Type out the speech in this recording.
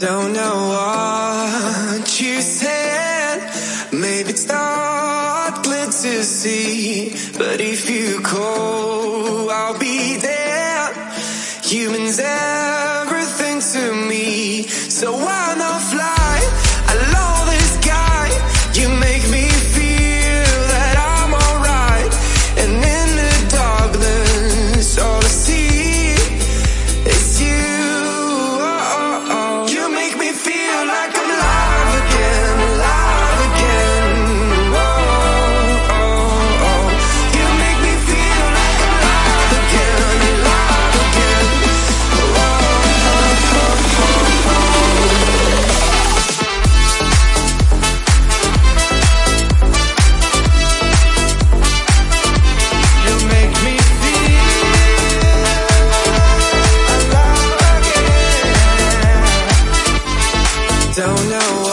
Don't know what you said. Maybe it's not clear to see. But if you call, I'll be there. Humans everything to me. So why don't know